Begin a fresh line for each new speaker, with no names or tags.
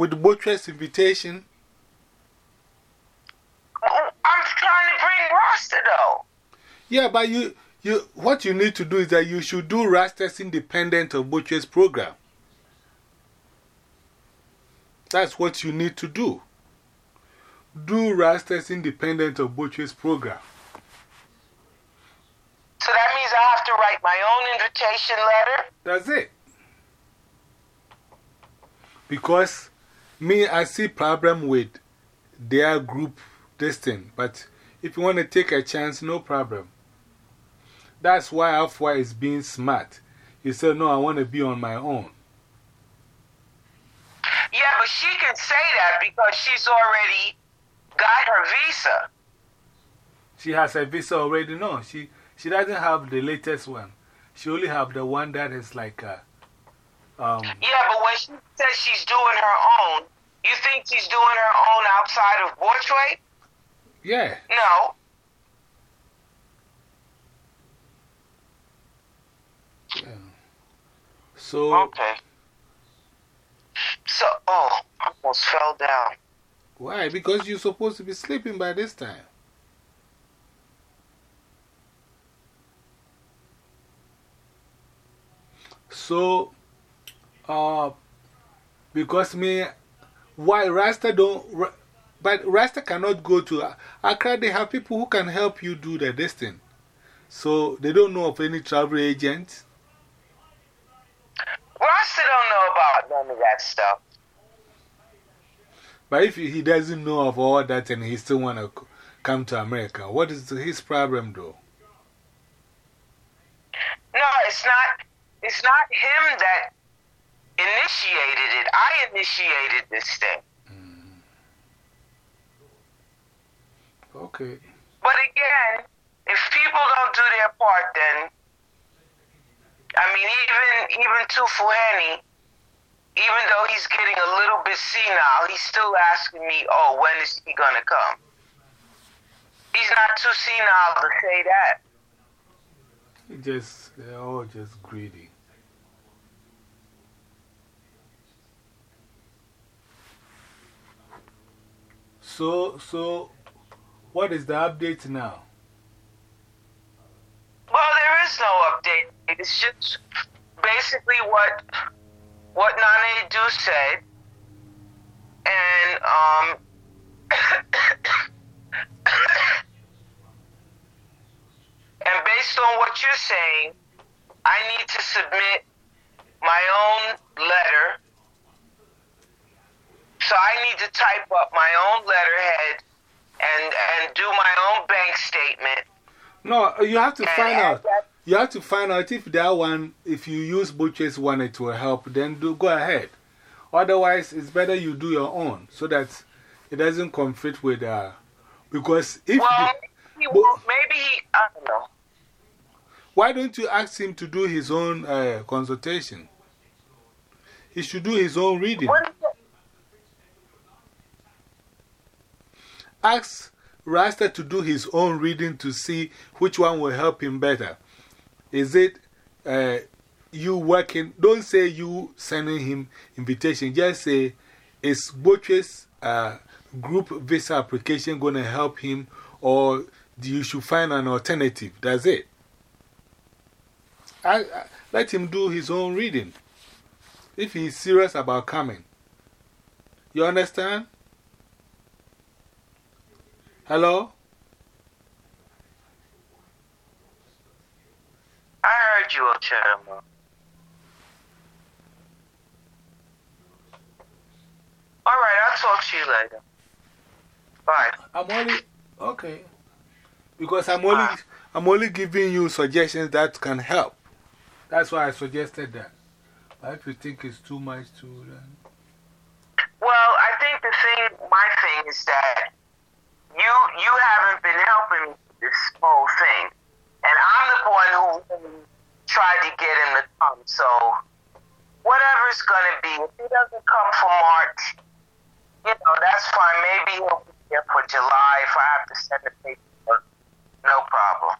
with the Butcher's invitation?
I'm trying to bring Rasta though.
Yeah, but you, you, what you need to do is that you should do Rastas independent of Butcher's program. That's what you need to do. Do Rastas independent of Butcher's program.
So that means I have to write my own invitation letter?
That's it. Because me, I see problem with their group this thing. But if you want to take a chance, no problem. That's why Afua is being smart. He said, No, I want to be on my own.
Yeah, but she can say that because she's already got her visa.
She has a visa already? No, she, she doesn't have the latest one. She only have the one that is like a. Um,
yeah, but when she says she's doing her own, you think she's doing her own outside of Borchway?
Yeah.
No.
Yeah. So.
Okay. So, oh, I almost fell down.
Why? Because you're supposed to be sleeping by this time. So, uh, because me, why Rasta don't, but Rasta cannot go to Accra. They have people who can help you do the distance. So they don't know of any travel agents.
Rasta don't know about none of that stuff.
But if he doesn't know of all that and he still want to come to America, what is his problem though?
No, it's not, it's not him that initiated it. I initiated this thing. Mm-hmm.
Okay.
But again, if people don't do their part, then I mean, even even Tufuheni, even though he's getting a little bit senile, he's still asking me, "Oh, when is he gonna come?" He's not too senile to say that.
He just, they're all just greedy. So, so what is the update now?
Well, there is no update. It's just basically what what Nane Du said, and um, and based on what you're saying, I need to submit my own letter. Need to type up my own letterhead and and do my own bank statement.
No, you have to find out. You have to find out if that one, if you use Butcher's one, it will help, then do, go ahead. Otherwise, it's better you do your own so that it doesn't conflict with. Uh, because if.
Well, the, maybe, maybe he, I don't know.
Why don't you ask him to do his own uh, consultation? He should do his own reading. Ask Rasta to do his own reading to see which one will help him better. Is it uh, you working? Don't say you sending him invitation. Just say, is Butcher's uh, group visa application going to help him or you should find an alternative? That's it. I, I, let him do his own reading if he's serious about coming. You understand? Hello?
I heard you, Ochema. All right, I'll talk to you later. Bye.
I'm only. Okay. Because I'm only, I'm only giving you suggestions that can help. That's why I suggested that. But if you think it's too much, too, then.
Well, I think the thing, my thing is that And I'm the one who tried to get him to come. So whatever it's going to be, if he doesn't come for March, you know, that's fine. Maybe he'll be here for July if I have to send the paperwork. No problem.